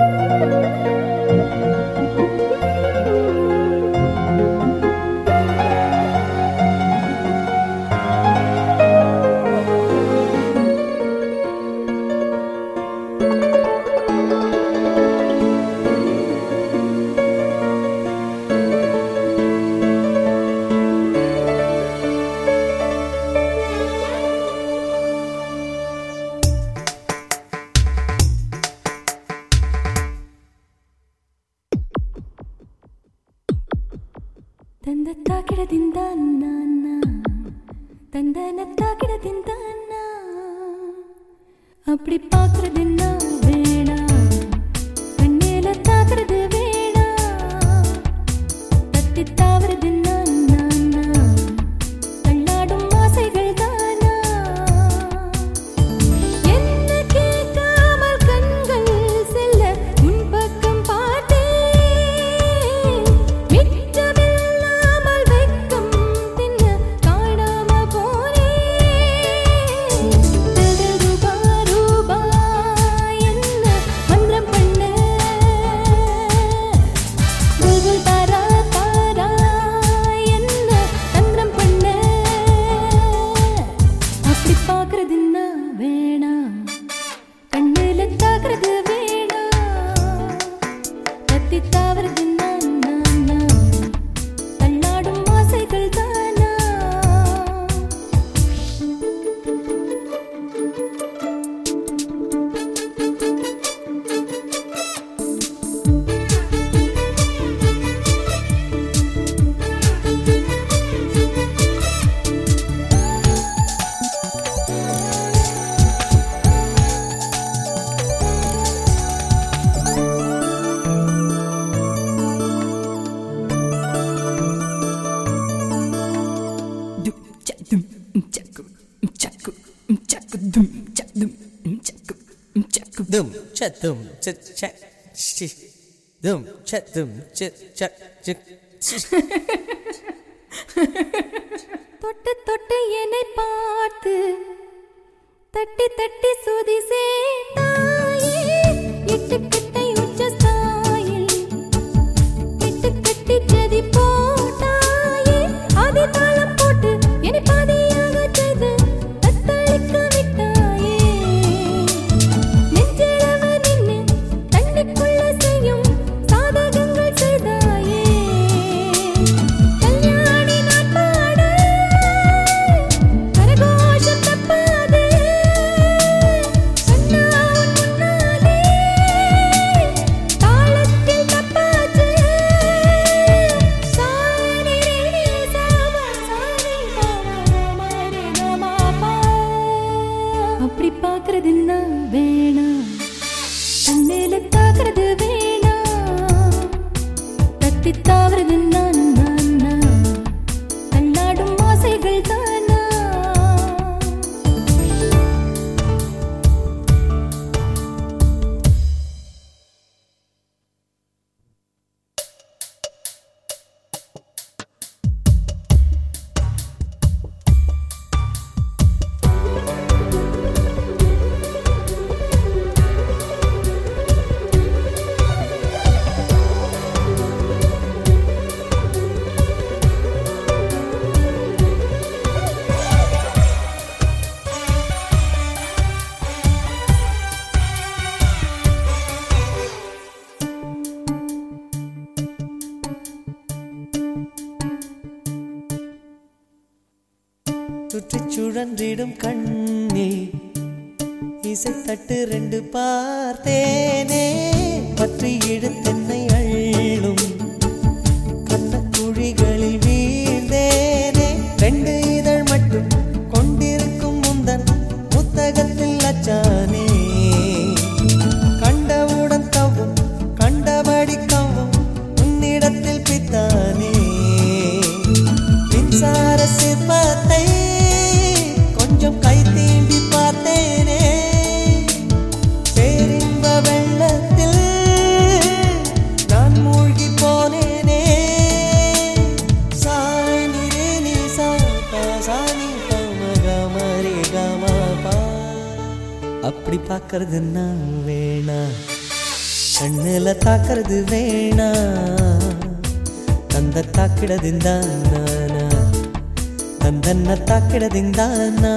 Música ತಂದತ್ತಾಗಿಡದಿಂದ ಅನ್ನ தந்தனத்தா கிடதின் அப்படி பார்க்கறது என்ன chật tùm chật chật chật tùm chật tùm chật chật chật தொட்டு தொட்டு என்னை பார்த்து தட்டி தட்டி சுதி சேர்த்தாயே எட்டுக்கு பார்க்கறது வேணாம். தத்தி தாவறது நான் சுழன்றிடும் கண்ணே. இசை தட்டு ரெண்டு பார்த்தேனே. பற்றி இழுத்தென்னை அள்ளும் கண்ண குழிகளில் வீழ்ந்தேனே. ரெண்டு இதழ் அப்படி பார்க்கறதுன்னா வேணா. கண்ணில் தாக்கிறது வேணா. தந்த தாக்கிடதிந்தானா தந்தன்ன தாக்கிடதிந்தானா